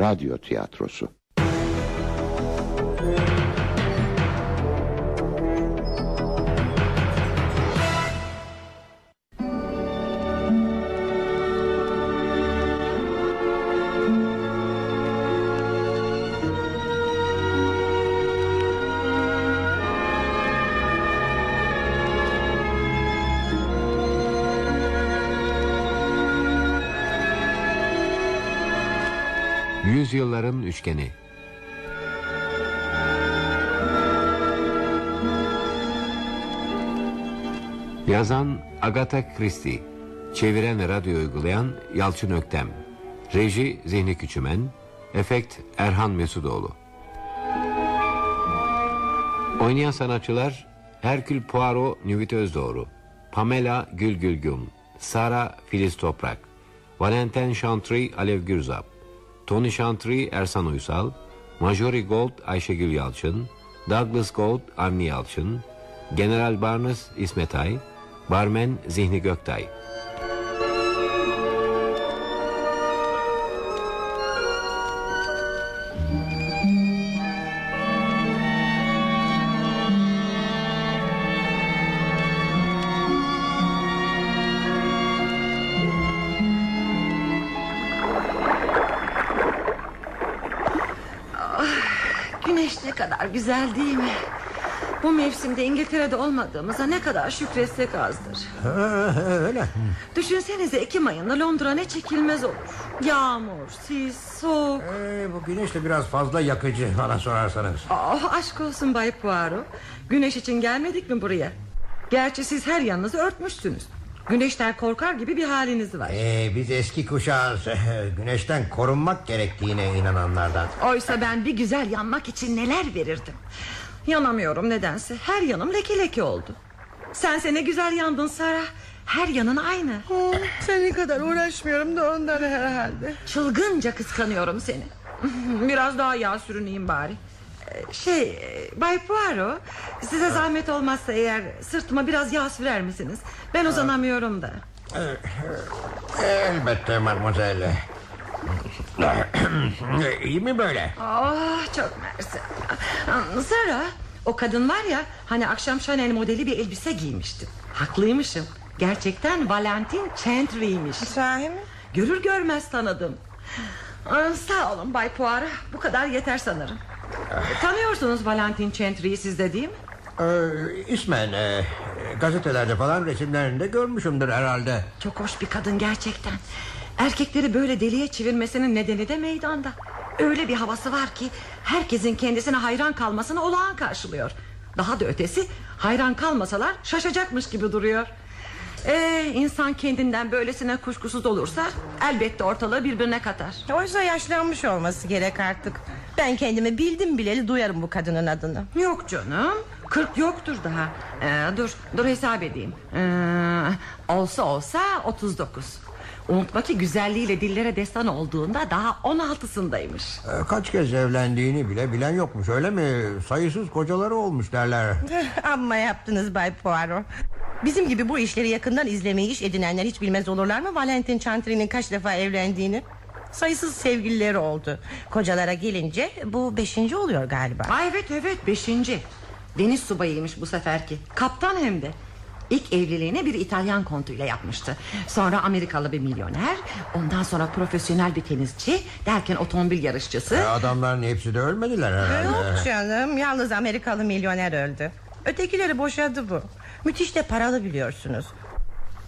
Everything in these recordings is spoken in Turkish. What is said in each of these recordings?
radyo tiyatrosu. Yüzyılların Üçgeni. Yazan Agatha Christie Çeviren radyo uygulayan Yalçın Öktem. Reji Zihni Küçümen Efekt Erhan Mesudoğlu. Oynayan sanatçılar Herkül Poirot Nüvit Özdoğru Pamela Gülgül Güm Sara Filiz Toprak Valentin Chantry Alev Gürzap Tony Chantry Ersan Uysal Majori Gold Ayşegül Yalçın Douglas Gold Avni Yalçın General Barnes İsmet Ay Barmen Zihni Göktay kadar güzel değil mi? Bu mevsimde İngiltere'de olmadığımıza ne kadar şükretsek azdır. Öyle. Düşünsenize Ekim ayında Londra ne çekilmez olur. Yağmur, sis, soğuk. Ee, bu güneş de biraz fazla yakıcı bana sorarsanız. Oh, aşk olsun Bay Poirot. Güneş için gelmedik mi buraya? Gerçi siz her yanınızı örtmüşsünüz. Güneşten korkar gibi bir haliniz var. Ee, biz eski kuşağız. Güneşten korunmak gerektiğine inananlardan. Oysa ben bir güzel yanmak için neler verirdim. Yanamıyorum nedense. Her yanım leke leke oldu. Sense ne güzel yandın Sara. Her yanın aynı. Senin kadar uğraşmıyorum da ondan herhalde. Çılgınca kıskanıyorum seni. Biraz daha yağ sürüneyim bari. Şey e, Bay Poirot Size zahmet olmazsa eğer Sırtıma biraz yağ sürer misiniz? Ben uzanamıyorum da. Elbette mademoiselle. İyi mi böyle? Oh çok mersi. Sara o kadın var ya Hani akşam Chanel modeli bir elbise giymişti Haklıymışım. Gerçekten Valentin Chantry'ymiş Sahi mi? Görür görmez tanıdım. Sağ olun Bay Poirot Bu kadar yeter sanırım Tanıyorsunuz Valentin Chantry'yi siz de değil mi? Ee, ismen e, gazetelerde falan resimlerinde görmüşümdür herhalde. Çok hoş bir kadın gerçekten Erkekleri böyle deliye çevirmesinin nedeni de meydanda Öyle bir havası var ki Herkesin kendisine hayran kalmasını olağan karşılıyor Daha da ötesi Hayran kalmasalar şaşacakmış gibi duruyor ee, insan kendinden böylesine kuşkusuz olursa Elbette ortalığı birbirine katar Oysa yaşlanmış olması gerek artık. Ben kendimi bildim bileli duyarım bu kadının adını. Yok canım Kırk yoktur daha ee, Dur dur hesap edeyim ee, Olsa olsa 39 Unutma ki güzelliğiyle dillere destan olduğunda Daha 16'sındaymış Ee, kaç kez evlendiğini bile bilen yokmuş öyle mi? Sayısız kocaları olmuş derler. Amma yaptınız Bay Poirot. Bizim gibi bu işleri yakından izlemeyi iş edinenler hiç bilmez olurlar mı Valentin Chantry'nin kaç defa evlendiğini? Sayısız sevgilileri oldu. Kocalara gelince bu beşinci oluyor galiba. Ay evet evet beşinci Deniz subayıymış bu seferki Kaptan hem de İlk evliliğini bir İtalyan kontuyla yapmıştı Sonra Amerikalı bir milyoner Ondan sonra profesyonel bir tenisçi Derken otomobil yarışçısı Ee, adamların hepsi de ölmediler herhalde. Yok canım yalnız Amerikalı milyoner öldü. Ötekileri boşadı bu. Müthiş de paralı biliyorsunuz.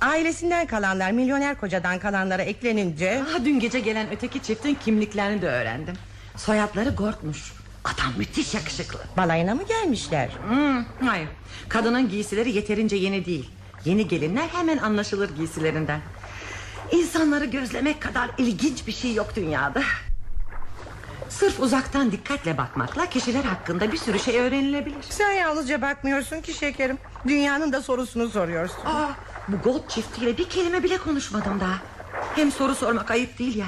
Ailesinden kalanlar milyoner kocadan kalanlara eklenince... Daha dün gece gelen öteki çiftin kimliklerini de öğrendim. Soyadları Gort'muş. Adam müthiş yakışıklı. Balayına mı gelmişler? Hmm, hayır. Kadının giysileri yeterince yeni değil. Yeni gelinler hemen anlaşılır giysilerinden. İnsanları gözlemek kadar ilginç bir şey yok dünyada. Sırf uzaktan dikkatle bakmakla kişiler hakkında bir sürü şey öğrenilebilir. Sen yalnızca bakmıyorsun ki şekerim. Dünyanın da sorusunu soruyorsun. Aa, Bu Gold çiftiyle bir kelime bile konuşmadım daha Hem soru sormak ayıp değil ya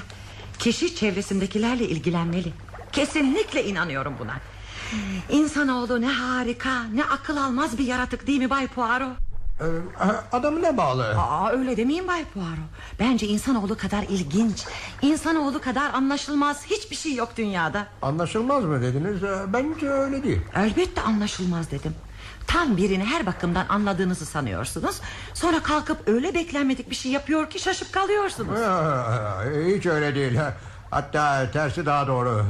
Kişi çevresindekilerle ilgilenmeli Kesinlikle inanıyorum buna. İnsanoğlu ne harika, ne akıl almaz bir yaratık değil mi Bay Poirot? Ee, adamı ne bağlı? Aa öyle demeyin Bay Poirot. Bence insanoğlu kadar ilginç, insanoğlu kadar anlaşılmaz hiçbir şey yok dünyada. Anlaşılmaz mı dediniz? Ee, Bence öyle değil. Elbette anlaşılmaz dedim. Tam birini her bakımdan anladığınızı sanıyorsunuz. Sonra kalkıp öyle beklenmedik bir şey yapıyor ki şaşıp kalıyorsunuz. Hiç öyle değil. Hatta tersi daha doğru.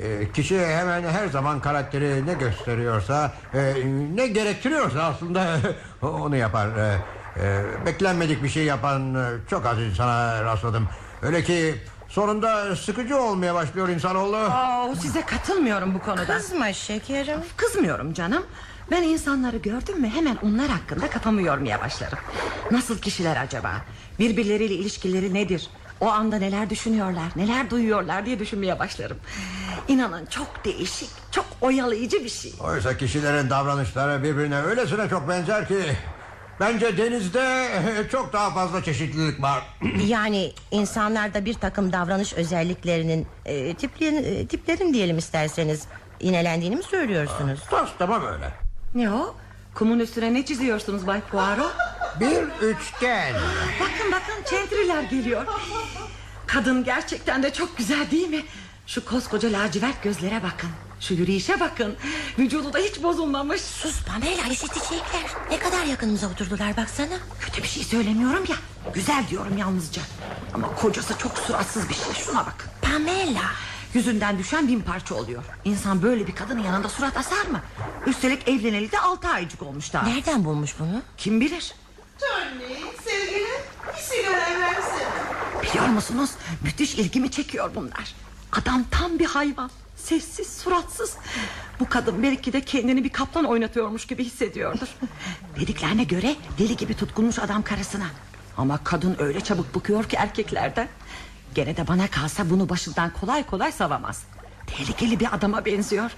Ee, Kişi hemen her zaman karakteri ne gösteriyorsa, e, ne gerektiriyorsa aslında onu yapar. Ee, e, Beklenmedik bir şey yapan e, çok az insana rastladım. Öyle ki sonunda sıkıcı olmaya başlıyor insanoğlu. Aa, size katılmıyorum bu konuda. Kızma şekerim. Kızmıyorum canım. Ben insanları gördüm mü hemen onlar hakkında kafamı yormaya başlarım. Nasıl kişiler acaba? Birbirleriyle ilişkileri nedir? O anda neler düşünüyorlar, neler duyuyorlar diye düşünmeye başlarım. İnanın çok değişik, çok oyalayıcı bir şey. Oysa kişilerin davranışları birbirine öylesine çok benzer ki... Bence denizde çok daha fazla çeşitlilik var. Yani insanlarda bir takım davranış özelliklerinin e, tiplerin, e, tiplerin diyelim isterseniz inelendiğini mi söylüyorsunuz? Tas tamam öyle. Ne o? Kumun üstüne ne çiziyorsunuz Bay Poirot? Bir üçgen. Bakın bakın çentriler geliyor. Kadın gerçekten de çok güzel değil mi? Şu koskoca lacivert gözlere bakın. Şu yürüyüşe bakın. Vücudu da hiç bozulmamış. Sus Pamela işitecekler. Ne kadar yakınımıza oturdular baksana. Kötü bir şey söylemiyorum ya. Güzel diyorum yalnızca. Ama kocası çok suratsız bir şey. Şuna bakın. Pamela. Yüzünden düşen bin parça oluyor. İnsan böyle bir kadının yanında surat asar mı? Üstelik evleneli de altı aycık olmuş daha. Nereden bulmuş bunu? Kim bilir? Tony sevgilim bir sigara versene. Biliyor musunuz? Müthiş ilgimi çekiyor bunlar. Adam tam bir hayvan. Sessiz, suratsız. Bu kadın belki de kendini bir kaplan oynatıyormuş gibi hissediyordur. Dediklerine göre deli gibi tutkunmuş adam karısına. Ama kadın öyle çabuk bıkıyor ki erkeklerden. Gene de bana kalsa bunu başından kolay kolay savamaz. Tehlikeli bir adama benziyor.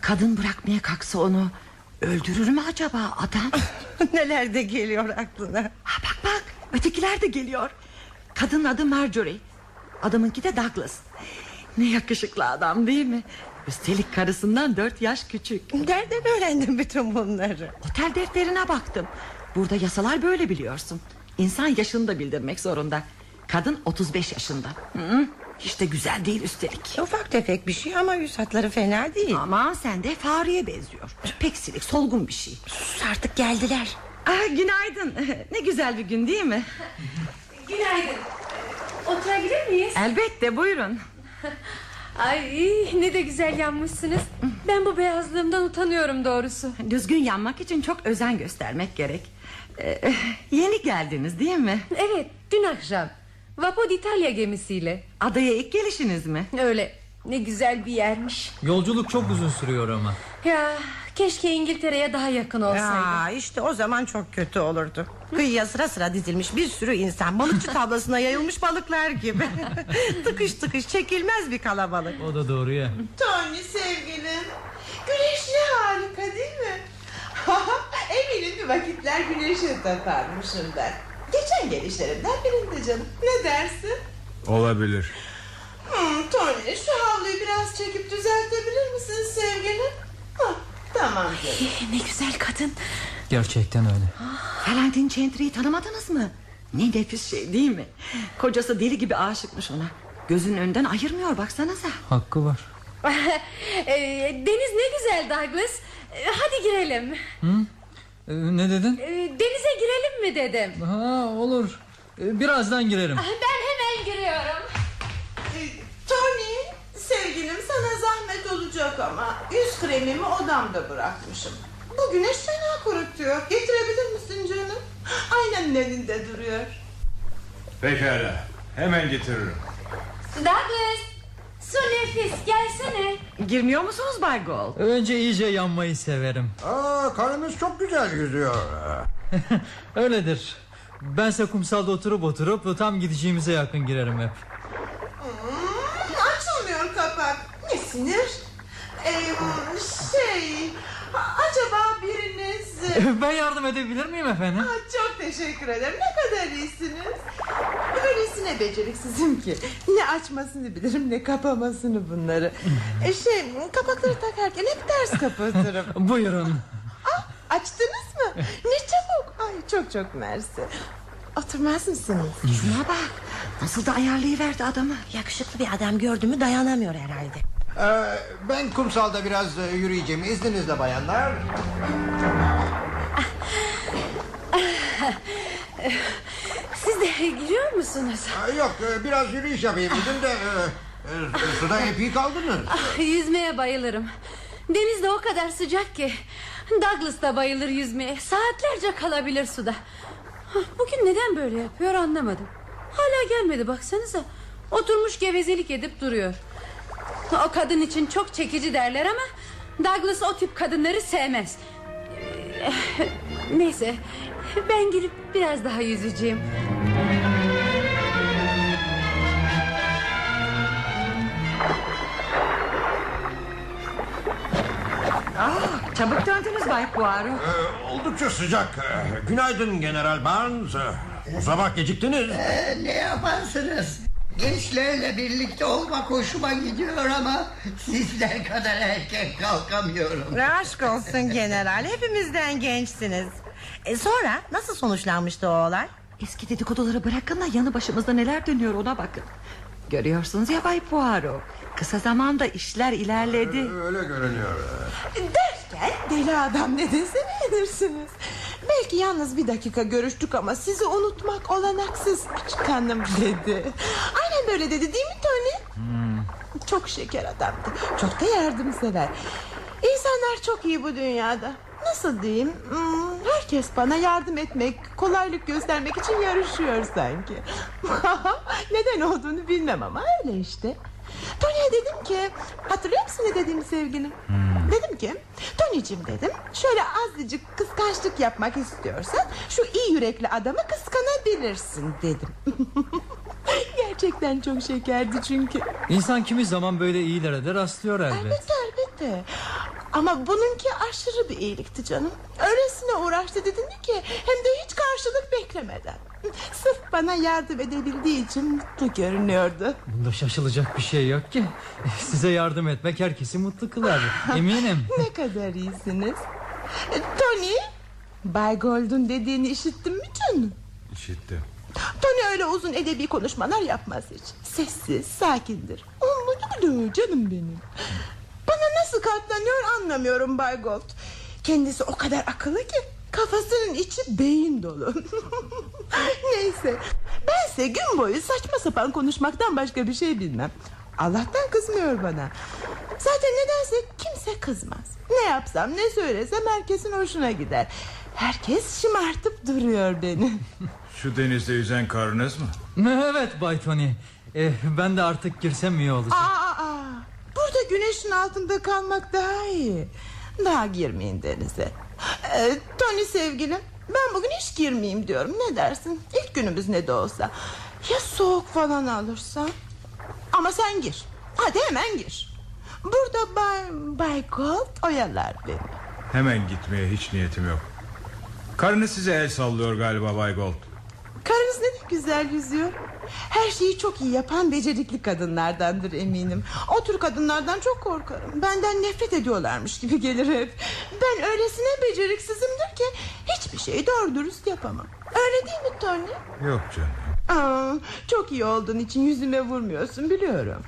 Kadın bırakmaya kalksa onu öldürür mü acaba adam? Neler de geliyor aklına. Ha, bak bak ötekiler de geliyor. Kadının adı Marjorie. Adamınki de Douglas. Ne yakışıklı adam değil mi? Üstelik karısından dört yaş küçük. Nereden öğrendin bütün bunları? Otel defterine baktım. Burada yasalar böyle biliyorsun. İnsan yaşını da bildirmek zorunda. Kadın 35 yaşında. Hı, hiç de güzel değil üstelik. Ufak tefek bir şey ama yüz hatları fena değil. Ama sen de fareye benziyor. Pek silik solgun bir şey. Sus artık geldiler. Ah, günaydın. Ne güzel bir gün değil mi? Günaydın. Oturabilir miyiz? Elbette buyurun. Ay ne de güzel yanmışsınız. Ben bu beyazlığımdan utanıyorum doğrusu. Düzgün yanmak için çok özen göstermek gerek. Ee, yeni geldiniz değil mi? Evet dün akşam. Vapor İtalya gemisiyle. Adaya ilk gelişiniz mi? Öyle ne güzel bir yermiş. Yolculuk çok uzun sürüyor ama. Ya keşke İngiltere'ye daha yakın olsaydı. Ya işte o zaman çok kötü olurdu. Kıyıya sıra sıra dizilmiş bir sürü insan balıkçı tablasına yayılmış balıklar gibi. tıkış tıkış çekilmez bir kalabalık. O da doğru ya. Tony sevgilim. Güneş ne harika değil mi? Eminim bir vakitler güneşe takarmışım ben. Geçen gelişlerimden birinde canım. Ne dersin? Olabilir. Hmm, Tony şu havluyu biraz çekip düzeltebilir misin sevgilim? Hah, tamam canım. Ne güzel kadın. Gerçekten öyle. Valentin Chantry'i tanımadınız mı? Ne nefis şey değil mi? Kocası deli gibi aşıkmış ona. Gözünün önünden ayırmıyor baksanıza. Hakkı var. Ee, deniz ne güzel Douglas. Ee, hadi girelim. Ee, ne dedin? Ee, denize girelim mi dedim. Ha olur. Ee, birazdan girerim. Ben hemen giriyorum. Tony sevgilim sana zahmet olacak ama yüz kremimi odamda bırakmışım. Bu güneş fena kurutuyor. Getirebilir misin canım? Aynanın elinde duruyor. Pekala. Hemen getiririm. Douglas. Su nefis gelsene. Girmiyor musunuz Bay Gold? Önce iyice yanmayı severim. Aa, karınız çok güzel yüzüyor. Öyledir. Bense kumsalda oturup oturup tam gideceğimize yakın girerim hep. Hmm, açılmıyor kapak. Ne sinir? Ee, şey... Acaba biriniz... Ben yardım edebilir miyim efendim? Ah, Çok teşekkür ederim. Ne kadar iyisiniz. Öylesine beceriksizim ki. Ne açmasını bilirim ne kapamasını bunları. E şey kapakları takarken hep ters kapatırım. Buyurun. Ah, açtınız mı? Ne çabuk. Ay çok çok mersi. Oturmaz mısınız? Şuna bak. Nasıl da ayarlayıverdi adamı. Yakışıklı bir adam gördü mü dayanamıyor herhalde. Ee, ben kumsalda biraz e, yürüyeceğim. İzninizle bayanlar. Siz de giriyor musunuz? Aa, yok e, biraz yürüyüş yapayım dedim de... E, e, suda epey kaldınız. Ah, yüzmeye bayılırım. Deniz de o kadar sıcak ki. Douglas da bayılır yüzmeye. Saatlerce kalabilir suda. Ah, Bugün neden böyle yapıyor anlamadım. Hala gelmedi baksanıza. Oturmuş gevezelik edip duruyor. O kadın için çok çekici derler ama... Douglas o tip kadınları sevmez. Ee, Neyse ben girip biraz daha yüzeceğim. Aa, çabuk döndünüz Bay Poirot. Ee, oldukça sıcak. Ee, günaydın General Barnes. Ee, O sabah geciktiniz. Ee, ne yaparsınız? Gençlerle birlikte olmak hoşuma gidiyor ama sizler kadar erken kalkamıyorum. Aşk olsun general hepimizden gençsiniz. E sonra nasıl sonuçlanmıştı o olay? Eski dedikoduları bırakın da yanı başımızda neler dönüyor ona bakın. Görüyorsunuz ya Bay Poirot. Kısa zamanda işler ilerledi. Öyle görünüyor. Derken deli adam ne dese beğenirsiniz. Belki yalnız bir dakika görüştük ama sizi unutmak olanaksız hanım dedi. Aynen böyle dedi değil mi Tony? Çok şeker adamdı. Çok da yardımsever. İnsanlar çok iyi bu dünyada. Nasıl diyeyim? Hmm, herkes bana yardım etmek, kolaylık göstermek için yarışıyor sanki. Neden olduğunu bilmem ama öyle işte. Tony'ye dedim ki hatırlıyor musun ne dediğimi sevgilim? Dedim ki Tony'cim dedim şöyle azıcık kıskançlık yapmak istiyorsan şu iyi yürekli adamı kıskanabilirsin dedim. Gerçekten çok şekerdi çünkü. İnsan kimi zaman böyle iyilere de rastlıyor elbet. Elbette elbette. Ama bununki aşırı bir iyilikti canım. Öylesine uğraştı dedin ki hem de hiç karşılık beklemeden. Sırf bana yardım edebildiği için mutlu görünüyordu. Bunda şaşılacak bir şey yok ki. Size yardım etmek herkesi mutlu kılar. Eminim. Ne kadar iyisiniz. E, Tony, Bay Gold'un dediğini işittin mi canım? İşittim. Tony öyle uzun edebi konuşmalar yapmaz hiç. Sessiz, sakindir. De canım benim. Bana nasıl katlanıyor anlamıyorum Bay Gold. Kendisi o kadar akıllı ki kafasının içi beyin dolu. Neyse bense gün boyu saçma sapan konuşmaktan başka bir şey bilmem. Allah'tan kızmıyor bana. Zaten nedense kimse kızmaz. Ne yapsam ne söylesem herkesin hoşuna gider. Herkes şımartıp duruyor beni. Şu denizde yüzen karınız mı? evet Bay Tony. Eh, ben de artık girsem iyi olacak. Aa, aa, burada güneşin altında kalmak daha iyi. Daha girmeyin denize. Ee, Tony sevgilim ben bugün hiç girmeyeyim diyorum. Ne dersin? İlk günümüz ne de olsa. Ya soğuk falan alırsan? Ama sen gir. Hadi hemen gir. Burada Bay, Bay Gold oyalar beni. Hemen gitmeye hiç niyetim yok. Karınız size el sallıyor galiba Bay Gold. Karınız ne de güzel yüzüyor. Her şeyi çok iyi yapan becerikli kadınlardandır eminim. O tür kadınlardan çok korkarım. Benden nefret ediyorlarmış gibi gelir hep. Ben öylesine beceriksizimdir ki hiçbir şeyi doğru dürüst yapamam. Öyle değil mi Tony? Yok canım. Aa, çok iyi olduğun için yüzüme vurmuyorsun biliyorum.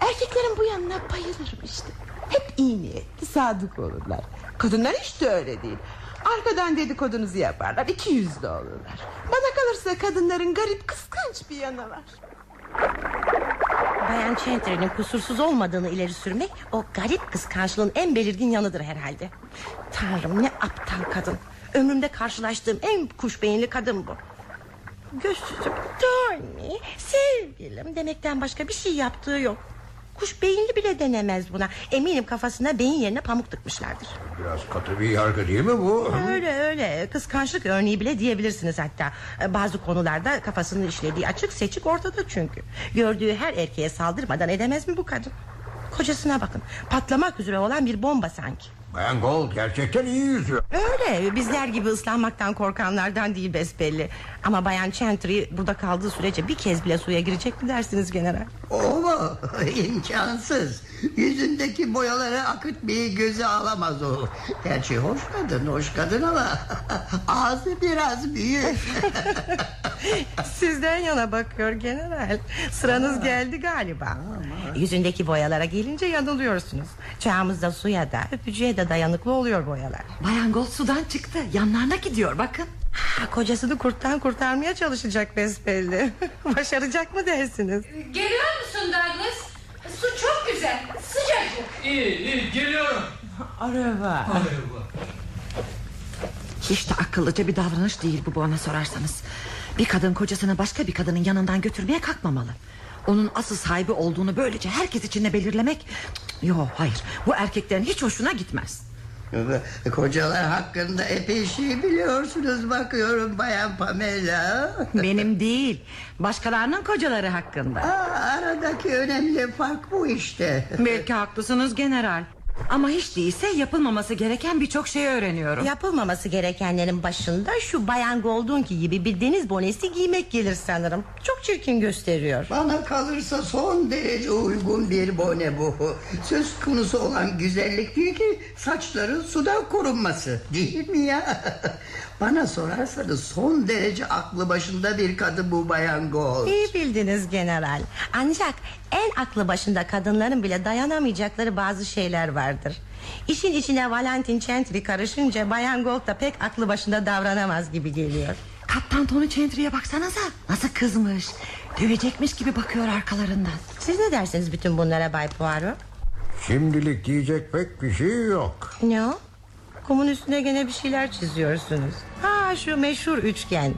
Erkeklerin bu yanına bayılırım işte. Hep iyi niyetli, sadık olurlar. Kadınlar hiç de öyle değil. Arkadan dedikodunuzu yaparlar, iki yüzlü olurlar. Bana kalırsa kadınların garip, kıskanç bir yanı var. Bayan Chantry'nin kusursuz olmadığını ileri sürmek o garip kıskançlığın en belirgin yanıdır herhalde. Tanrım ne aptal kadın. Ömrümde karşılaştığım en kuş beyinli kadın bu. Gözsüzüm Tony sevgilim demekten başka bir şey yaptığı yok. Kuş beyinli bile denemez buna. Eminim kafasına beyin yerine pamuk tıkmışlardır. Biraz katı bir yargı değil mi bu? Öyle öyle kıskançlık örneği bile diyebilirsiniz hatta Bazı konularda kafasını işlediği açık seçik ortada çünkü Gördüğü her erkeğe saldırmadan edemez mi bu kadın Kocasına bakın patlamak üzere olan bir bomba sanki Bayan Gold gerçekten iyi yüzüyor. Öyle bizler gibi ıslanmaktan korkanlardan değil besbelli. Ama Bayan Chantry burada kaldığı sürece bir kez bile suya girecek mi dersiniz general? O mu? İmkansız. Yüzündeki boyaları akıtmayı göze alamaz o. Gerçi hoş kadın, hoş kadın ama ağzı biraz büyük. Sizden yana bakıyor general. Sıranız geldi galiba. Yüzündeki boyalara gelince yanılıyorsunuz. Çağımızda suya da öpücüğe de dayanıklı oluyor boyalar. Bayan Gold sudan çıktı yanlarına gidiyor bakın Ha, kocasını kurttan kurtarmaya çalışacak besbelli. Başaracak mı dersiniz? Geliyor musun Douglas? Su çok güzel sıcacık İyi iyi geliyorum. Araba. Hiç de akıllıca bir davranış değil bu bana sorarsanız Bir kadın kocasını başka bir kadının yanından götürmeye kalkmamalı. Onun asıl sahibi olduğunu böylece herkes içinde belirlemek Yok hayır. Bu erkeklerin hiç hoşuna gitmez. Kocalar hakkında epey şey biliyorsunuz bakıyorum Bayan Pamela. Benim değil başkalarının kocaları hakkında. Aa, aradaki önemli fark bu işte. Belki haklısınız general Ama hiç değilse yapılmaması gereken birçok şey öğreniyorum Yapılmaması gerekenlerin başında şu Bayan Goldunki gibi bir deniz bonesi giymek gelir sanırım. Çok çirkin gösteriyor. Bana kalırsa son derece uygun bir bone bu. Söz konusu olan güzellik değil ki saçların sudan korunması. Değil mi ya? Bana sorarsanız son derece aklı başında bir kadın bu Bayan Gold. İyi bildiniz general. Ancak en aklı başında kadınların bile dayanamayacakları bazı şeyler vardır. İşin içine Valentin Chantry karışınca Bayan Gold da pek aklı başında davranamaz gibi geliyor. Kaptan Tony Chantry'e baksanıza Nasıl kızmış Dövecekmiş gibi bakıyor arkalarından Siz ne dersiniz bütün bunlara Bay Poirot? Şimdilik diyecek pek bir şey yok. Ne o? Kumun üstüne gene bir şeyler çiziyorsunuz. Ha şu meşhur üçgen.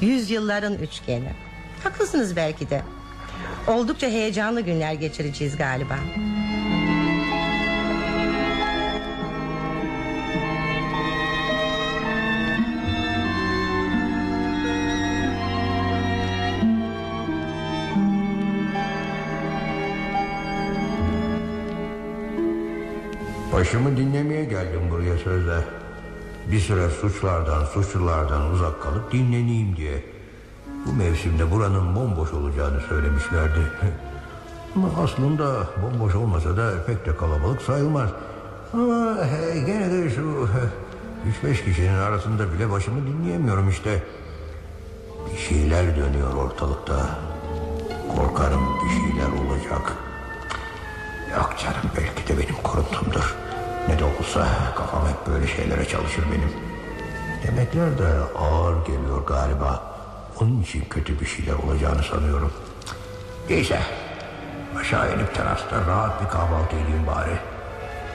Yüzyılların üçgeni. Haklısınız belki de. Oldukça heyecanlı günler geçireceğiz galiba. Başımı dinlemeye geldim buraya sözde. Bir süre suçlardan, suçlulardan uzak kalıp dinleneyim diye. Bu mevsimde buranın bomboş olacağını söylemişlerdi. Ama aslında bomboş olmasa da pek de kalabalık sayılmaz. Ama e, gene de şu e, 3-5 kişinin arasında bile başımı dinleyemiyorum işte. Bir şeyler dönüyor ortalıkta. Korkarım bir şeyler olacak. Yok canım belki de benim kuruntumdur. Ne de olsa kafam hep böyle şeylere çalışır benim. Yemekler de ağır geliyor galiba. Onun için kötü bir şeyler olacağını sanıyorum. Neyse. Aşağı inip terasta rahat bir kahvaltı edeyim bari.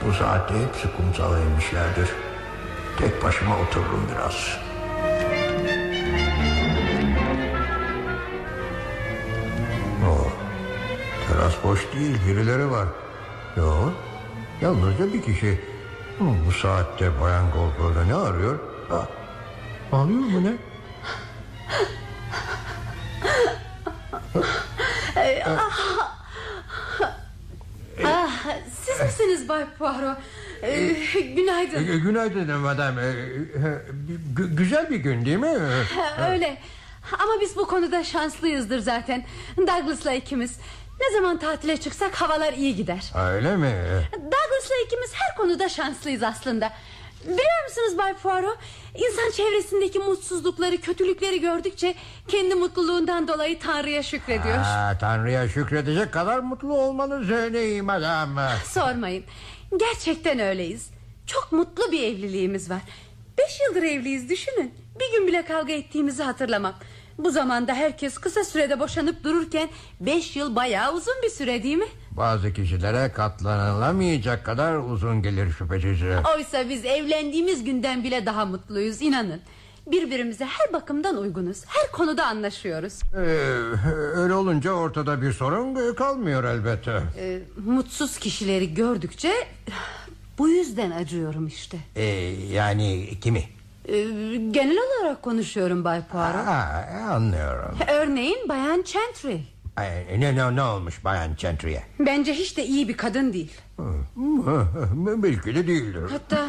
Bu saatte hepsi kumsala inmişlerdir. Tek başıma otururum biraz. Oh, teras boş değil, birileri var. Yok, yalnızca bir kişi. Bu saatte Bayan Gold orada ne arıyor? Ha, ağlıyor mu ne? ah, Siz misiniz Bay Poirot Ee, Günaydın E, günaydın madem. E, e, gü- güzel bir gün değil mi? Öyle ama biz bu konuda şanslıyızdır zaten Douglas'la ikimiz Ne zaman tatile çıksak havalar iyi gider. Öyle mi? Douglas'la ikimiz her konuda şanslıyız aslında. Biliyor musunuz Bay Poirot? İnsan çevresindeki mutsuzlukları kötülükleri gördükçe Kendi mutluluğundan dolayı Tanrı'ya şükrediyor. Ha, Tanrı'ya şükredecek kadar mutlu olmanız öyleyim madem. Sormayın. Gerçekten öyleyiz. Çok mutlu bir evliliğimiz var. Beş yıldır evliyiz düşünün. Bir gün bile kavga ettiğimizi hatırlamam Bu zamanda herkes kısa sürede boşanıp dururken Beş yıl bayağı uzun bir süre değil mi? Bazı kişilere katlanılamayacak kadar uzun gelir şüphesiz. Oysa biz evlendiğimiz günden bile daha mutluyuz inanın Birbirimize her bakımdan uygunuz Her konuda anlaşıyoruz Ee, öyle olunca ortada bir sorun kalmıyor elbette. Ee, Mutsuz kişileri gördükçe Bu yüzden acıyorum işte Ee, yani kimi? Ee, Genel olarak konuşuyorum Bay Poirot Ha, anlıyorum. Örneğin Bayan Chantry Ay, ne, ne, ne olmuş Bayan Chantry'e? Bence hiç de iyi bir kadın değil. Belki de değildir. Hatta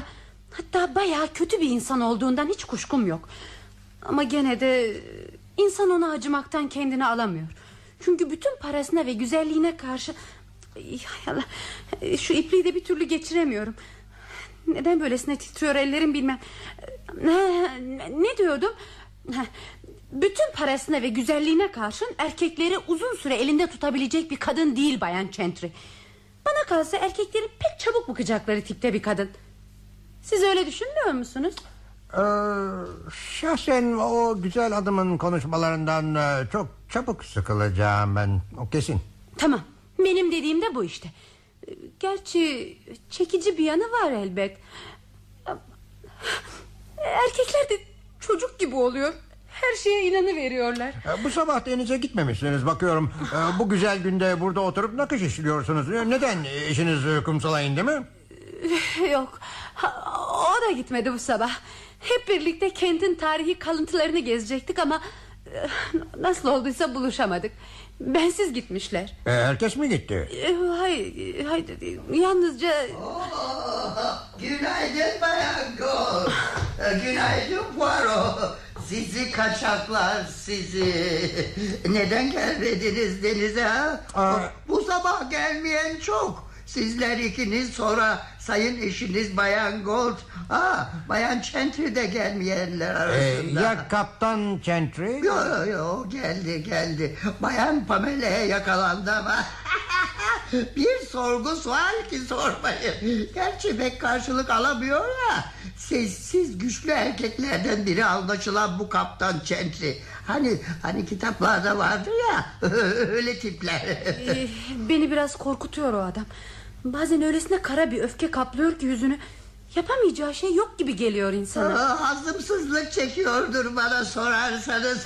hatta bayağı kötü bir insan olduğundan hiç kuşkum yok. Ama gene de insan ona acımaktan kendini alamıyor. Çünkü bütün parasına ve güzelliğine karşı Allah, şu ipliği de bir türlü geçiremiyorum. Neden böylesine titriyor ellerim bilmem. Ne, diyordum? Bütün parasına ve güzelliğine karşın erkekleri uzun süre elinde tutabilecek bir kadın değil Bayan Chantry. Bana kalsa erkekleri pek çabuk bıkacakları tipte bir kadın. Siz öyle düşünmüyor musunuz? Ee, şahsen o güzel adamın konuşmalarından e, çok çabuk sıkılacağım ben. O kesin. Tamam benim dediğim de bu işte. Gerçi çekici bir yanı var elbet. Erkekler de çocuk gibi oluyor. Her şeye inanıveriyorlar. Ee, bu sabah denize gitmemişsiniz bakıyorum. Ee, bu güzel günde burada oturup nakış işliyorsunuz. Neden işiniz e, kumsala indi mi? Yok o da gitmedi bu sabah. Hep birlikte kentin tarihi kalıntılarını gezecektik ama e, nasıl olduysa buluşamadık. Bensiz gitmişler. Ee, herkes mi gitti? E, Hayır, hayır yalnızca Günaydın Bayan Gold. Ee, Günaydın Poirot. Sizi kaçaklar sizi. Neden gelmediniz denize ha? Aa. Bu sabah gelmeyen çok. Sizler ikiniz sonra sayın eşiniz Bayan Gold. Ha, Bayan Chantry de gelmeyenler Ee, arasında. ya kaptan Chantry? Yo yo yo geldi geldi. Bayan Pamela'ya yakalandı ama. bir sorgu sual ki sormayın. Gerçi pek karşılık alamıyor ya. Sessiz güçlü erkeklerden biri anlaşılan bu kaptan Chantry. Hani hani kitaplarda vardı ya öyle tipler. e, beni biraz korkutuyor o adam. Bazen öylesine kara bir öfke kaplıyor ki yüzünü. Yapamayacağı şey yok gibi geliyor insana. Aa, Hazımsızlık çekiyordur bana sorarsanız.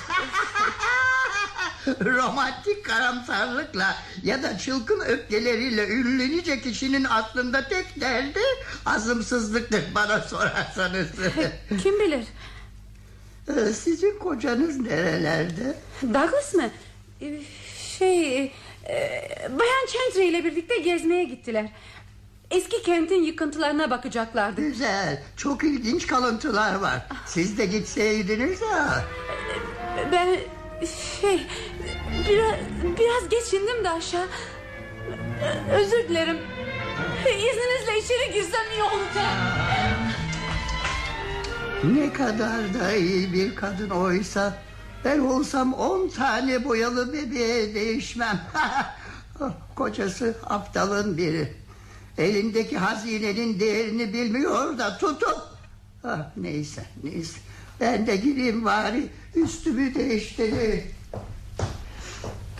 Romantik karamsarlıkla ya da çılgın öfkeleriyle ünlenecek kişinin aklında tek derdi hazımsızlıktır bana sorarsanız. Kim bilir? Ee, Sizin kocanız nerelerde? Douglas mı? E, Şey e, Bayan Chantry ile birlikte gezmeye gittiler. Eski kentin yıkıntılarına bakacaklardı. Güzel, çok ilginç kalıntılar var. Siz de gitseydiniz ya. Ben şey biraz, biraz geç indim de aşağı. Özür dilerim. İzninizle içeri girsem iyi olacak. Ne kadar da iyi bir kadın oysa. Ben olsam on tane boyalı bebeğe değişmem. Kocası aptalın biri. Elindeki hazinenin değerini bilmiyor da tutup... Ah, neyse neyse. Ben de gireyim bari üstümü değiştireyim.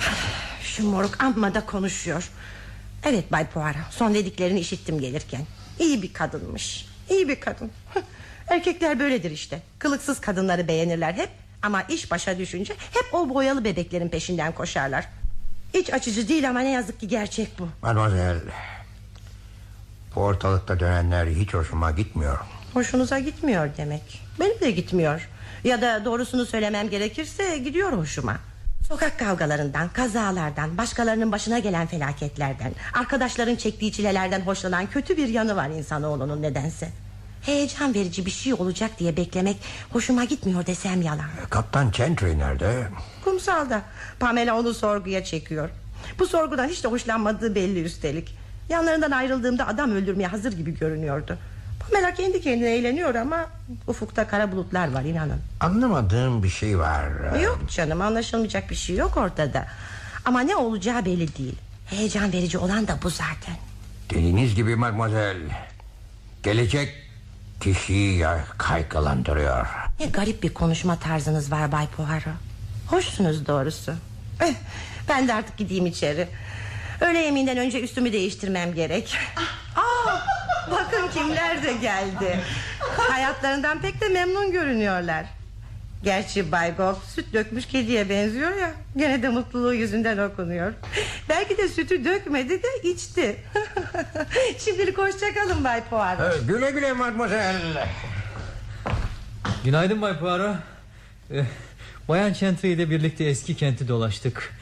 Şu moruk amma da konuşuyor. Evet Bay Poirot son dediklerini işittim gelirken. İyi bir kadınmış. İyi bir kadın. Erkekler böyledir işte. Kılıksız kadınları beğenirler hep. Ama iş başa düşünce hep o boyalı bebeklerin peşinden koşarlar. Hiç açıcı değil ama ne yazık ki gerçek bu. Mademoiselle. Bu ortalıkta dönenler hiç hoşuma gitmiyor. Hoşunuza gitmiyor demek. Benim de gitmiyor. Ya da doğrusunu söylemem gerekirse gidiyor hoşuma. Sokak kavgalarından, kazalardan, başkalarının başına gelen felaketlerden, arkadaşların çektiği çilelerden hoşlanan kötü bir yanı var insanoğlunun nedense. Heyecan verici bir şey olacak diye beklemek hoşuma gitmiyor desem yalan. Kaptan Chantry nerede? Kumsalda Pamela onu sorguya çekiyor. Bu sorgudan hiç de hoşlanmadığı belli üstelik. Yanlarından ayrıldığımda adam öldürmeye hazır gibi görünüyordu. Pamela kendi kendine eğleniyor ama ufukta kara bulutlar var inanın. Anlamadığım bir şey var. Yok canım anlaşılmayacak bir şey yok ortada. Ama ne olacağı belli değil. Heyecan verici olan da bu zaten. Dediğiniz gibi mademoiselle. Gelecek kişiyi ya kaygılandırıyor. Ne garip bir konuşma tarzınız var Bay Poirot. Hoşsunuz doğrusu. Eh, ben de artık gideyim içeri. Öğle yemeğinden önce üstümü değiştirmem gerek. Aa, bakın kimler de geldi. Hayatlarından pek de memnun görünüyorlar. Gerçi Bay Gold süt dökmüş kediye benziyor ya. Gene de mutluluğu yüzünden okunuyor. Belki de sütü dökmedi de içti. Şimdilik hoşçakalın Bay Poirot. Ee, güle güle mademoiselle. Günaydın Bay Poirot. Ee, Bayan Chantry ile birlikte eski kenti dolaştık.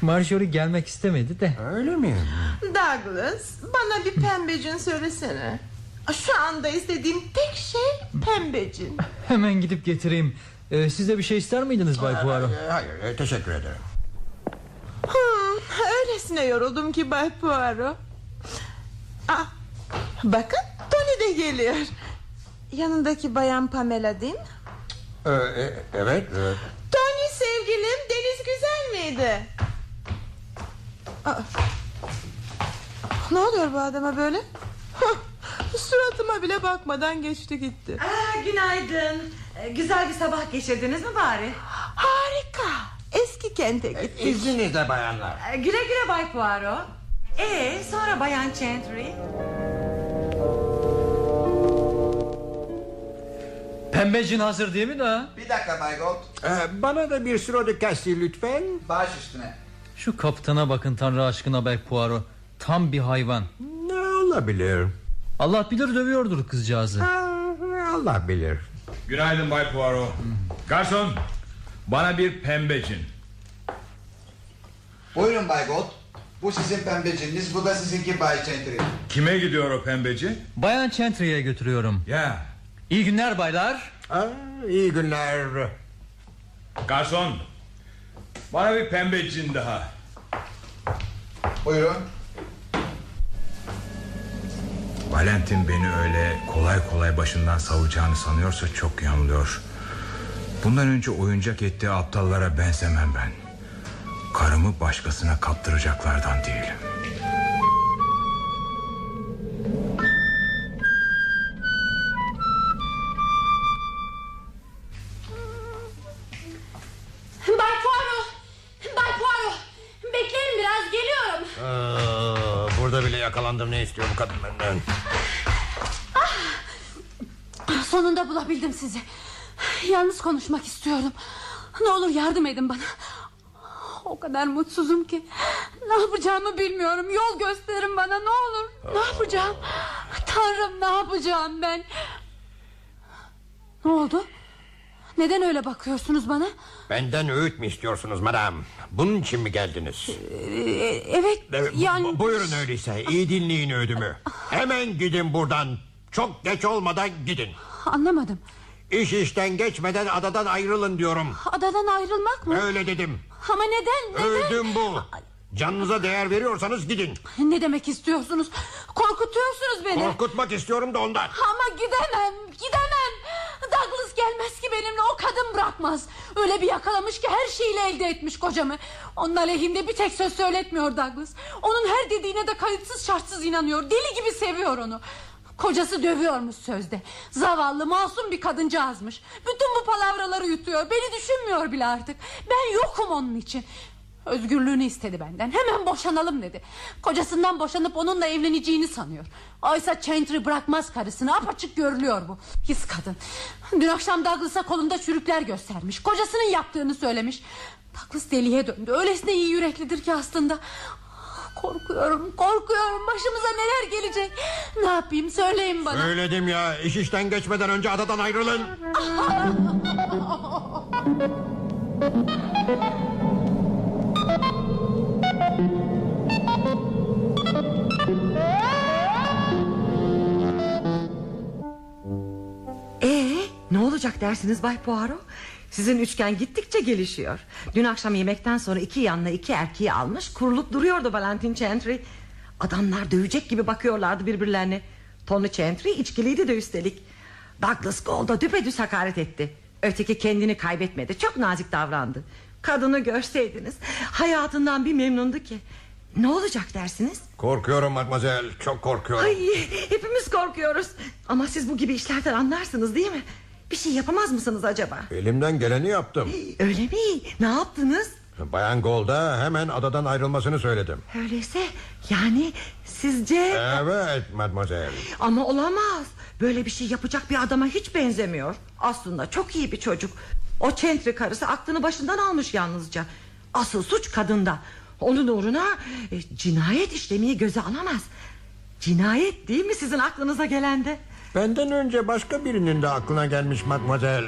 Marjorie gelmek istemedi de. Öyle mi? Douglas bana bir pembecin söylesene. Şu anda istediğim tek şey pembecin. Hemen gidip getireyim. Ee, siz de bir şey ister miydiniz Bay Poirot? Ee, Hayır e, teşekkür ederim. Hmm, öylesine yoruldum ki Bay Poirot. Ah, bakın Tony de geliyor. Yanındaki bayan Pamela değil mi? Ee, e, evet. evet. Tony sevgilim deniz güzel miydi? Aa, ne oluyor bu adama böyle? Suratıma bile bakmadan geçti gitti. Aa, günaydın. Ee, güzel bir sabah geçirdiniz mi bari? Harika. Eski kente gittik. İzninizle bayanlar. Ee, güle güle Bay Poirot. Ee, sonra Bayan Chantry. Pembecin hazır değil mi daha? Bir dakika Bay Gold. Ee, bana da bir siro de Cassie lütfen. Baş üstüne. Şu kaptana bakın Tanrı aşkına Bay Poirot. Tam bir hayvan. Ne olabilir? Allah bilir dövüyordur kızcağızı. Ha, Allah bilir. Günaydın Bay Poirot. Garson bana bir pembecin. Buyurun Bay Gold. Bu sizin pembeciniz, bu da sizinki Bay Gentry. Kime gidiyor o pembeci? Bayan Chantry'e götürüyorum. Ya. İyi günler baylar. Aa, iyi günler. Garson bana bir pembecin daha. Buyurun. Valentin beni öyle kolay kolay başından savacağını sanıyorsa çok yanılıyor. Bundan önce oyuncak ettiği aptallara benzemem ben. Karımı başkasına kaptıracaklardan değilim. Bay Poirot. Bay Poirot. Bekleyin biraz geliyorum. Aa, burada bile yakalandım ne istiyor bu kadın benden? Bulabildim sizi. Yalnız konuşmak istiyorum. Ne olur yardım edin bana. O kadar mutsuzum ki. Ne yapacağımı bilmiyorum. Yol gösterin bana ne olur. Ne yapacağım? Tanrım ne yapacağım ben? Ne oldu? Neden öyle bakıyorsunuz bana? Benden öğüt mü istiyorsunuz madam? Bunun için mi geldiniz? Ee, evet Evet, bu- yani... bu- buyurun öyleyse iyi dinleyin öğüdümü. Hemen gidin buradan. Çok geç olmadan gidin. Anlamadım. İş işten geçmeden adadan ayrılın diyorum. Adadan ayrılmak mı? Öyle dedim. Ama neden? Neden? Öğüdüm bu. Canınıza değer veriyorsanız gidin. Ne demek istiyorsunuz? Korkutuyorsunuz beni. Korkutmak istiyorum da ondan. Ama gidemem, gidemem. Douglas gelmez ki benimle o kadın bırakmaz. Öyle bir yakalamış ki her şeyiyle elde etmiş kocamı. Onun aleyhinde bir tek söz söyletmiyor Douglas. Onun her dediğine de kayıtsız şartsız inanıyor. Deli gibi seviyor onu. Kocası dövüyormuş sözde. Zavallı masum bir kadıncağızmış. Bütün bu palavraları yutuyor. Beni düşünmüyor bile artık. Ben yokum onun için. Özgürlüğünü istedi benden. Hemen boşanalım dedi. Kocasından boşanıp onunla evleneceğini sanıyor. Oysa Chantry bırakmaz karısını. Apaçık görülüyor bu. His kadın. Dün akşam Douglas'a kolunda çürükler göstermiş. Kocasının yaptığını söylemiş. Douglas deliye döndü. Öylesine iyi yüreklidir ki aslında. Korkuyorum, korkuyorum. Başımıza neler gelecek? Ne yapayım söyleyin bana. Söyledim ya iş işten geçmeden önce adadan ayrılın. Ee, ne olacak dersiniz Bay Poirot? Sizin üçgen gittikçe gelişiyor. Dün akşam yemekten sonra iki yanına iki erkeği almış... ...kurulup duruyordu Valentin Chantry. Adamlar dövecek gibi bakıyorlardı birbirlerine. Tony Chantry içkiliydi de üstelik. Douglas Gold'a düpedüz hakaret etti. Öteki kendini kaybetmedi. Çok nazik davrandı. Kadını görseydiniz... ...hayatından bir memnundu ki. Ne olacak dersiniz? Korkuyorum mademoiselle çok korkuyorum. Ay, hepimiz korkuyoruz. Ama siz bu gibi işlerden anlarsınız değil mi? Bir şey yapamaz mısınız acaba? Elimden geleni yaptım. Öyle mi? Ne yaptınız? Bayan Gold'a hemen adadan ayrılmasını söyledim. Öyleyse yani sizce... Evet mademoiselle. Ama olamaz. Böyle bir şey yapacak bir adama hiç benzemiyor. Aslında çok iyi bir çocuk. O Chantry karısı aklını başından almış yalnızca. Asıl suç kadında. Onun uğruna e, cinayet işlemeyi göze alamaz. Cinayet değil mi sizin aklınıza gelen de? Benden önce başka birinin de aklına gelmiş matmazel.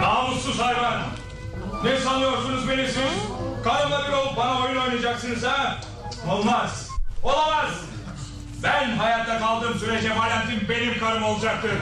Namussuz hayvan! Ne sanıyorsunuz beni siz? Karımla bir olup bana oyun oynayacaksınız ha? Olmaz! Olamaz! Ben hayatta kaldığım sürece Valentin benim karım olacaktır.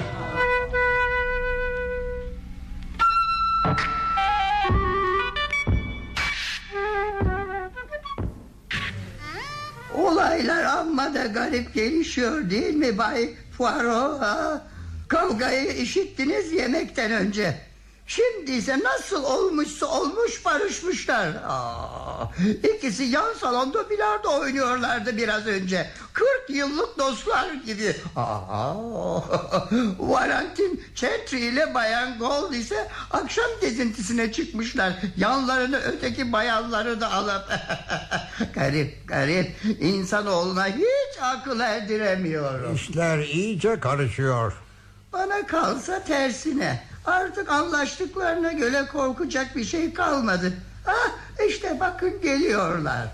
Olaylar amma da garip gelişiyor değil mi Bay Poirot? Ha? Kavgayı işittiniz yemekten önce. Şimdi ise nasıl olmuşsa olmuş barışmışlar. Aa, ikisi yan salonda bilardo oynuyorlardı biraz önce. 40 yıllık dostlar gibi. Aa, Valentin Chetri ile Bayan Gold ise akşam gezintisine çıkmışlar. Yanlarını öteki bayanları da alıp. garip garip. İnsanoğluna hiç akıl erdiremiyorum. İşler iyice karışıyor. Bana kalsa tersine. Artık anlaştıklarına göre korkacak bir şey kalmadı. Ah işte bakın geliyorlar.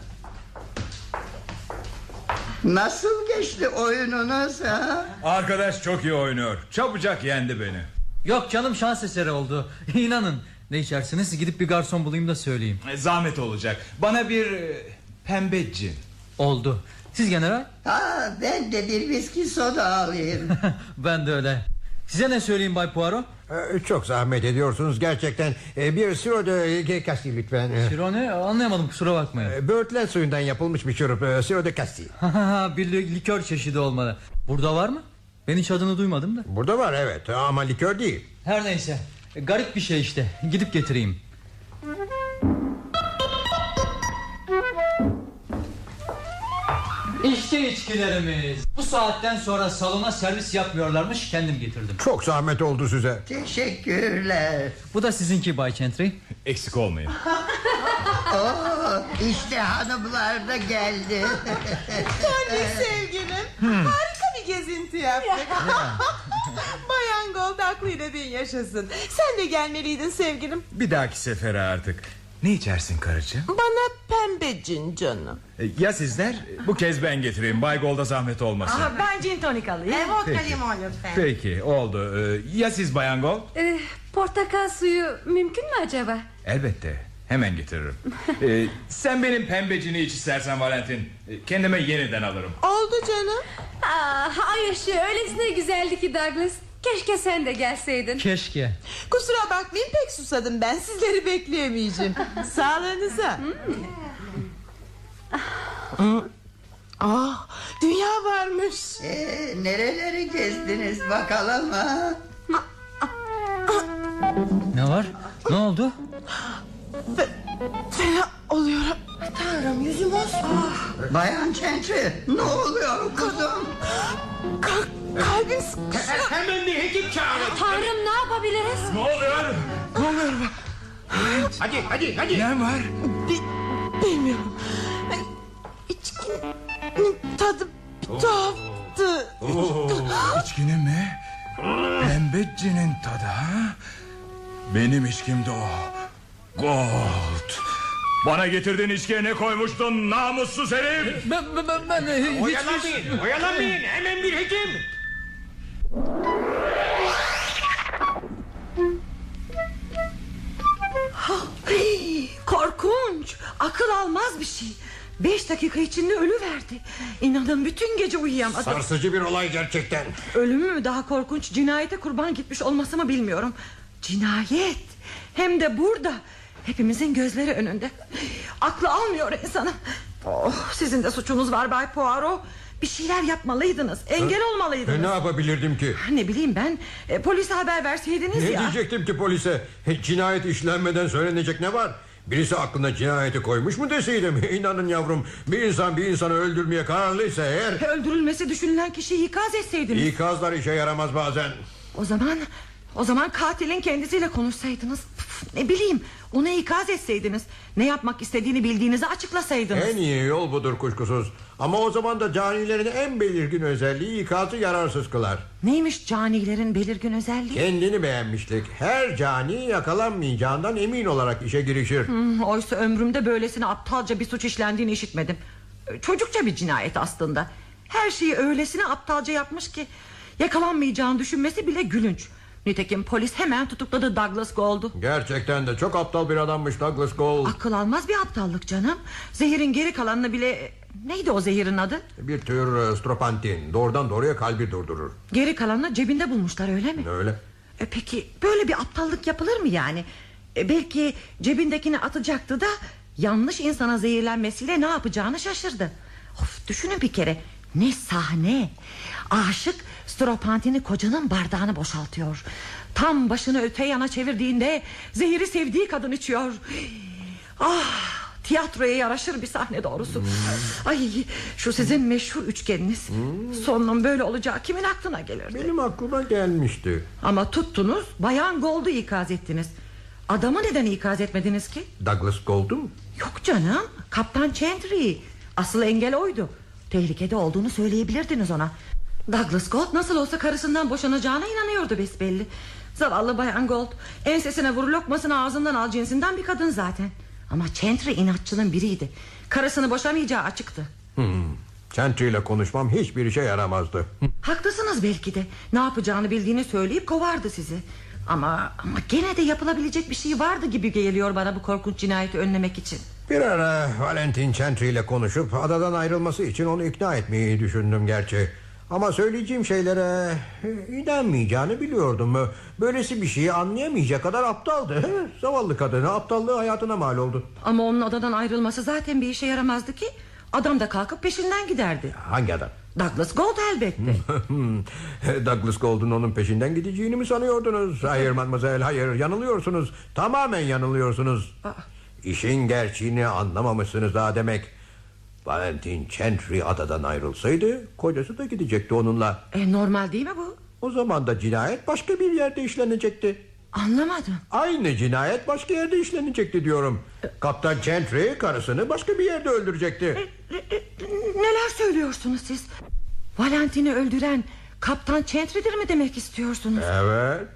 Nasıl geçti oyununuz ha? Arkadaş çok iyi oynuyor. Çabucak yendi beni. Yok canım şans eseri oldu. İnanın. Ne içersiniz gidip bir garson bulayım da söyleyeyim. E, Zahmet olacak. Bana bir e, pembe cin. Oldu. Siz general? Ha, ben de bir viski soda alayım. ben de öyle. Size ne söyleyeyim Bay Poirot? Ee, Çok zahmet ediyorsunuz gerçekten. Ee, Bir siro de Casti lütfen. Ee, Siro ne? Anlayamadım kusura bakmayın. Böğürtlen suyundan yapılmış bir şurup. ee, Siro de Casti. bir li- likör çeşidi olmalı. Burada var mı? Ben hiç adını duymadım da. Burada var evet ama likör değil. Her neyse. E, Garip bir şey işte. Gidip getireyim. İşte içkilerimiz. Bu saatten sonra salona servis yapmıyorlarmış. Kendim getirdim. Çok zahmet oldu size. Teşekkürler. Bu da sizinki Bay Chantry. Eksik olmayın. Oo, işte hanımlar da geldi. Tony sevgilim. Harika bir gezinti yaptık. Bayan Gold aklıyla bin yaşasın. Sen de gelmeliydin sevgilim. Bir dahaki sefere artık. Ne içersin karıcığım? Bana pembe cin canım. E, Ya sizler? Bu kez ben getireyim. Bay Gold'a zahmet olmasın. Aha, ben gin tonik alayım. E, vodka Peki. limon lütfen. Peki oldu. Ee, Ya siz Bayan Gold? Ee, portakal suyu mümkün mü acaba? Elbette. Hemen getiririm. Ee, sen benim pembecini iç istersen Valentin. Ee, Kendime yeniden alırım. Oldu canım. Ah, ay ışığı öylesine güzeldi ki Douglas. Keşke sen de gelseydin. Keşke. Kusura bakmayın pek susadım ben. Sizleri bekleyemeyeceğim. Sağlığınıza. Hmm. Ah, dünya varmış. Ee, nereleri gezdiniz bakalım ha? Ne var? Ne oldu? Fena oluyorum. Tanrım yüzüm olsun. Bayan Chantry ne oluyor kızım? Kalk, kalbim sıkışıyor. Hemen bir hekim çağırın. Tanrım ne yapabiliriz? Ne oluyor? Hadi hadi hadi. Ne var? Bi- bilmiyorum. Ay, İçkinin tadı bir tuhaftı. İçkinin mi? Pembecinin tadı ha? Benim içkim de o. Gold. Bana getirdiğin içkiye ne koymuştun namussuz herif? Ben, ben, ben, ben hiç- Oyalanmayın, oyalanmayın. Hemen bir hekim. Korkunç. Akıl almaz bir şey. Beş dakika içinde ölü verdi. İnanın bütün gece uyuyamadım. Sarsıcı bir olay gerçekten. Ölümü mü daha korkunç cinayete kurban gitmiş olması mı bilmiyorum. Cinayet. Hem de burada. Hepimizin gözleri önünde. Aklı almıyor insanı. Oh, sizin de suçunuz var Bay Poirot. Bir şeyler yapmalıydınız. Engel olmalıydınız. E, ne yapabilirdim ki? Ne bileyim ben. E, polise haber verseydiniz Ne ya. diyecektim ki polise? E, Cinayet işlenmeden söylenecek ne var? Birisi aklına cinayeti koymuş mu deseydim İnanın yavrum bir insan bir insanı öldürmeye kararlıysa eğer Öldürülmesi düşünülen kişiyi ikaz etseydiniz. İkazlar işe yaramaz bazen O zaman o zaman katilin kendisiyle konuşsaydınız. Ne bileyim onu ikaz etseydiniz. Ne yapmak istediğini bildiğinizi açıklasaydınız. En iyi yol budur kuşkusuz Ama o zaman da canilerin en belirgin özelliği ikazı yararsız kılar Neymiş canilerin belirgin özelliği? Kendini beğenmişlik Her cani yakalanmayacağından emin olarak işe girişir Hmm, oysa ömrümde böylesine aptalca bir suç işlendiğini işitmedim. Çocukça bir cinayet aslında. Her şeyi öylesine aptalca yapmış ki... ...yakalanmayacağını düşünmesi bile gülünç. Nitekim polis hemen tutukladı Douglas Gould'u. Gerçekten de çok aptal bir adammış Douglas Gold. Akıl almaz bir aptallık canım. Zehirin geri kalanını bile... Neydi o zehirin adı? Bir tür e, stropantin. Doğrudan doğruya kalbi durdurur. Geri kalanını cebinde bulmuşlar öyle mi? Öyle. E peki böyle bir aptallık yapılır mı yani? E belki cebindekini atacaktı da yanlış insana zehirlenmesiyle ne yapacağını şaşırdı. Of düşünün bir kere ne sahne. Aşık Stropantini kocanın bardağını boşaltıyor. Tam başını öte yana çevirdiğinde zehiri sevdiği kadın içiyor. Ah tiyatroya yaraşır bir sahne doğrusu. Ay şu sizin meşhur üçgeniniz. Sonunun böyle olacağı kimin aklına gelirdi? Benim aklıma gelmişti. Ama tuttunuz bayan Gold'u ikaz ettiniz. Adamı neden ikaz etmediniz ki? Douglas Gold'u mu? Yok canım Kaptan Chantry Asıl engel oydu Tehlikede olduğunu söyleyebilirdiniz ona Douglas Gold nasıl olsa karısından boşanacağına inanıyordu besbelli Zavallı bayan Gold Ensesine vur lokmasını ağzından al cinsinden bir kadın zaten Ama Chantry inatçının biriydi Karısını boşamayacağı açıktı Hmm. Chantry ile konuşmam hiçbir işe yaramazdı. Haklısınız belki de Ne yapacağını bildiğini söyleyip kovardı sizi ama, ama gene de yapılabilecek bir şey vardı gibi geliyor bana bu korkunç cinayeti önlemek için. Bir ara Valentin Chantry ile konuşup adadan ayrılması için onu ikna etmeyi düşündüm gerçi. Ama söyleyeceğim şeylere e, inanmayacağını biliyordum. Böylesi bir şeyi anlayamayacak kadar aptaldı. Zavallı kadını aptallığı hayatına mal oldu. Ama onun adadan ayrılması zaten bir işe yaramazdı ki. Adam da kalkıp peşinden giderdi. Hangi adam? Douglas Gold elbette. Douglas Gold'un onun peşinden gideceğini mi sanıyordunuz? Hayır mademoiselle hayır yanılıyorsunuz. Tamamen yanılıyorsunuz. İşin gerçeğini anlamamışsınız daha demek. Valentin Chantry adadan ayrılsaydı kocası da gidecekti onunla. E, normal değil mi bu? O zaman da cinayet başka bir yerde işlenecekti. Anlamadım. Aynı cinayet başka yerde işlenecekti diyorum. Kaptan Chantry karısını başka bir yerde öldürecekti. Neler söylüyorsunuz siz? Valentin'i öldüren Kaptan Chantry'dir mi demek istiyorsunuz? Evet.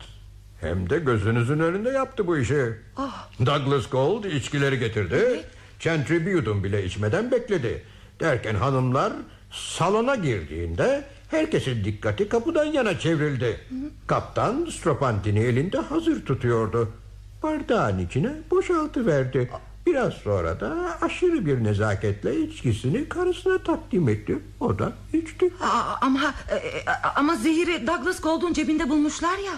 Hem de gözünüzün önünde yaptı bu işi. Ah. Douglas Gold içkileri getirdi. Bir yudum bile içmeden bekledi. Derken hanımlar salona girdiğinde herkesin dikkati kapıdan yana çevrildi. Kaptan Stropantini elinde hazır tutuyordu. Bardağın içine boşaltı verdi. Biraz sonra da aşırı bir nezaketle içkisini karısına takdim etti. O da içti. Aa, ama e, ama zehiri Douglas Gold'un cebinde bulmuşlar ya.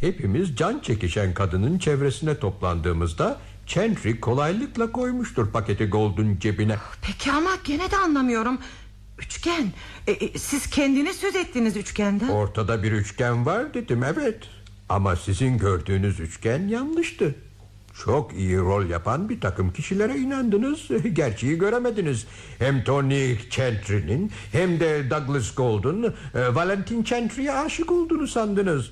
Hepimiz can çekişen kadının çevresine toplandığımızda Chantry kolaylıkla koymuştur paketi Gold'un cebine. Peki ama gene de anlamıyorum. Üçgen. E, e, siz kendiniz söz ettiniz üçgenden. Ortada bir üçgen var dedim evet. Ama sizin gördüğünüz üçgen yanlıştı. Çok iyi rol yapan bir takım kişilere inandınız. Gerçeği göremediniz. Hem Tony Chantry'nin hem de Douglas Gold'un e, Valentin Chantry'ye aşık olduğunu sandınız.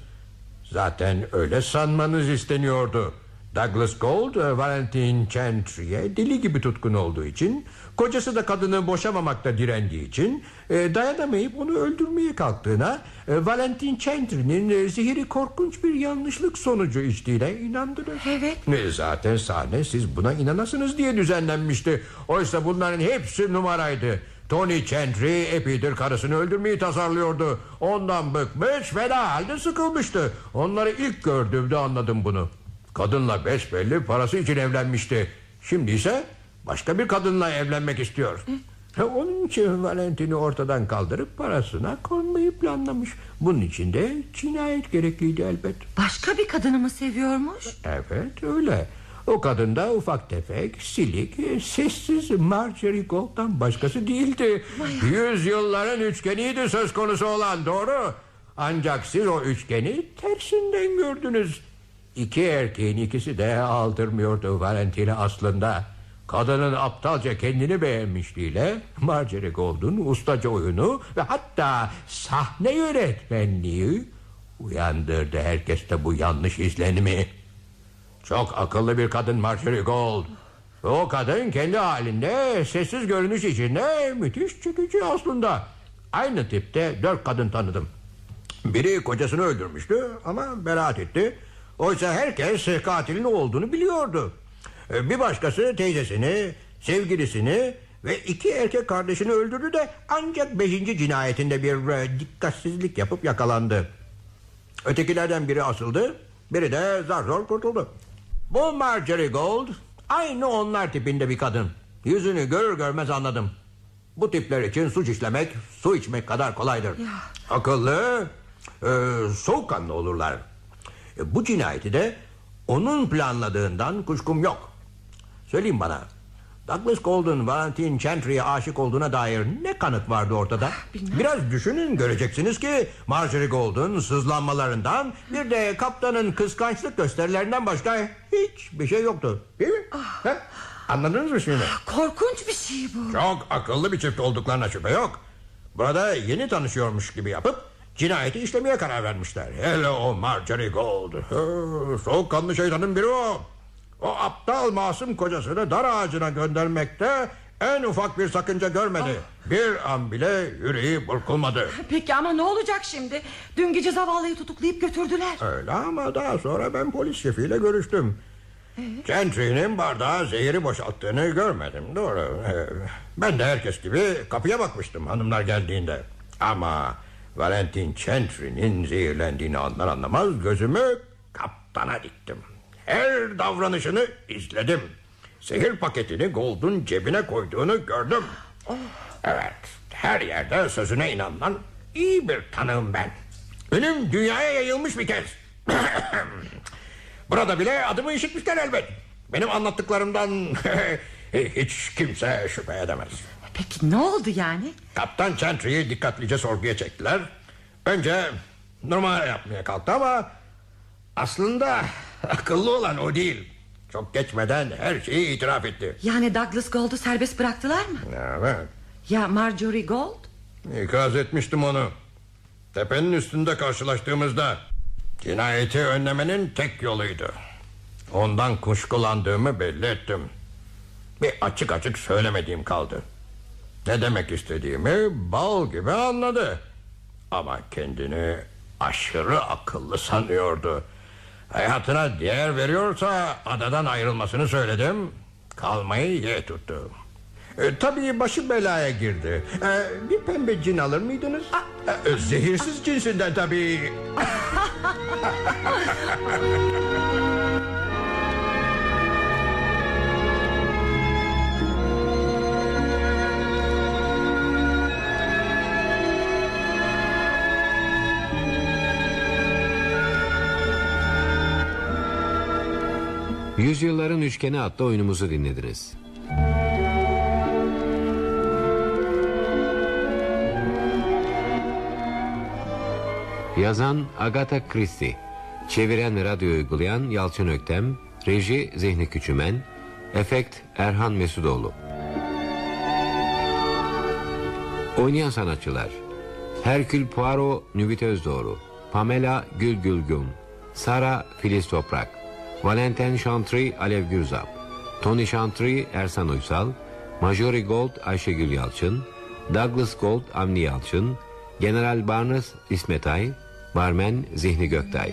Zaten öyle sanmanız isteniyordu. Douglas Gold, e, Valentin Chantry'e deli gibi tutkun olduğu için... ...kocası da kadını boşamamakta direndiği için... E, ...dayanamayıp onu öldürmeye kalktığına... E, ...Valentin Chantry'nin e, zehiri korkunç bir yanlışlık sonucu içtiğine inandınız. Evet. E, zaten sahne siz buna inanasınız diye düzenlenmişti. Oysa bunların hepsi numaraydı. Tony Chantry epeydir karısını öldürmeyi tasarlıyordu. Ondan bıkmış fena halde sıkılmıştı. Onları ilk gördüğümde anladım bunu. Kadınla besbelli parası için evlenmişti. Şimdi ise başka bir kadınla evlenmek istiyor. Ha, Onun için Valentin'i ortadan kaldırıp parasına konmayı planlamış. Bunun için de cinayet gerekliydi elbet. Başka bir kadını mı seviyormuş? Evet öyle. O kadın da ufak tefek, silik, sessiz Marjorie Gold'dan başkası değildi. Yüzyılların üçgeniydi söz konusu olan doğru. Ancak siz o üçgeni tersinden gördünüz. İki erkeğin ikisi de aldırmıyordu Valentin'i aslında. Kadının aptalca kendini beğenmişliğiyle Marjorie Gold'un ustaca oyunu ve hatta sahne yönetmenliği uyandırdı herkeste bu yanlış izlenimi. Çok akıllı bir kadın Marjorie Gold. O kadın kendi halinde sessiz görünüş içinde müthiş çekici aslında. Aynı tipte dört kadın tanıdım. Biri kocasını öldürmüştü ama beraat etti. Oysa herkes katilin o olduğunu biliyordu. Bir başkası teyzesini, sevgilisini ve iki erkek kardeşini öldürdü de ancak beşinci cinayetinde bir e, dikkatsizlik yapıp yakalandı. Ötekilerden biri asıldı, biri de zar zor kurtuldu. Bu Marjorie Gold aynı onlar tipinde bir kadın. Yüzünü görür görmez anladım. Bu tipler için suç işlemek su içmek kadar kolaydır. Akıllı, e, soğukkanlı olurlar. E, bu cinayeti de onun planladığından kuşkum yok. Söyleyin bana. Douglas Golden Valentine Chantry'e aşık olduğuna dair ne kanıt vardı ortada? Biraz düşünün göreceksiniz ki Marjorie Golden sızlanmalarından bir de kaptanın kıskançlık gösterilerinden başka hiçbir şey yoktu. Değil mi? He? Anladınız mı şimdi? Korkunç bir şey bu. Çok akıllı bir çift olduklarına şüphe yok. Burada yeni tanışıyormuş gibi yapıp cinayeti işlemeye karar vermişler. Hele o Marjorie Gold. Soğukkanlı şeytanın biri o. O aptal masum kocasını dar ağacına göndermekte en ufak bir sakınca görmedi. Bir an bile yüreği burkulmadı. Peki ama ne olacak şimdi? Dün gece zavallıyı tutuklayıp götürdüler. Öyle ama daha sonra ben polis şefiyle görüştüm. Gentry'nin bardağa zehiri boşalttığını görmedim doğru. Ee, Ben de herkes gibi kapıya bakmıştım hanımlar geldiğinde. Ama Valentin Gentry'nin zehirlendiğini anlar anlamaz gözümü kaptana diktim. Her davranışını izledim. Zehir paketini Gold'un cebine koyduğunu gördüm. Evet, her yerde sözüne inanılan iyi bir tanığım ben. Benim dünyaya yayılmış bir kez. Burada bile adımı işitmişler elbet. Benim anlattıklarımdan hiç kimse şüphe edemez. Peki ne oldu yani? Kaptan Chantry'yi dikkatlice sorguya çektiler. Önce numara yapmaya kalktı ama... ...aslında akıllı olan o değil. Çok geçmeden her şeyi itiraf etti. Yani Douglas Gold'u serbest bıraktılar mı? Evet. Ya Marjorie Gold? İkaz etmiştim onu. Tepenin üstünde karşılaştığımızda... ...cinayeti önlemenin tek yoluydu. Ondan kuşkulandığımı belli ettim. Bir açık açık söylemediğim kaldı. Ne demek istediğimi bal gibi anladı. Ama kendini aşırı akıllı sanıyordu. Hayatına değer veriyorsa adadan ayrılmasını söyledim. Kalmayı ye tuttu. E, tabii başı belaya girdi. E, bir pembe cin alır mıydınız? E, zehirsiz cinsinden tabii. Yüzyılların Üçgeni adlı oyunumuzu dinlediniz. Yazan Agatha Christie. Çeviren ve radyo uygulayan Yalçın Öktem. Reji Zihni Küçümen. Efekt Erhan Mesudoğlu. Oynayan sanatçılar. Herkül Poirot Nüvit Özdoğru Pamela Gül Gülgün Sara Filiz Toprak Valentin Chantry Alev Gürzap. Tony Chantry Ersan Uysal. Majori Gold Ayşegül Yalçın. Douglas Gold Avni Yalçın. General Barnes İsmet Ay. Barmen Zihni Göktay.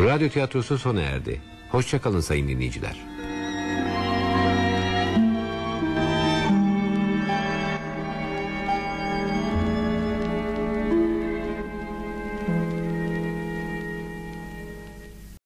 Radyo tiyatrosu sona erdi. Hoşçakalın sayın dinleyiciler.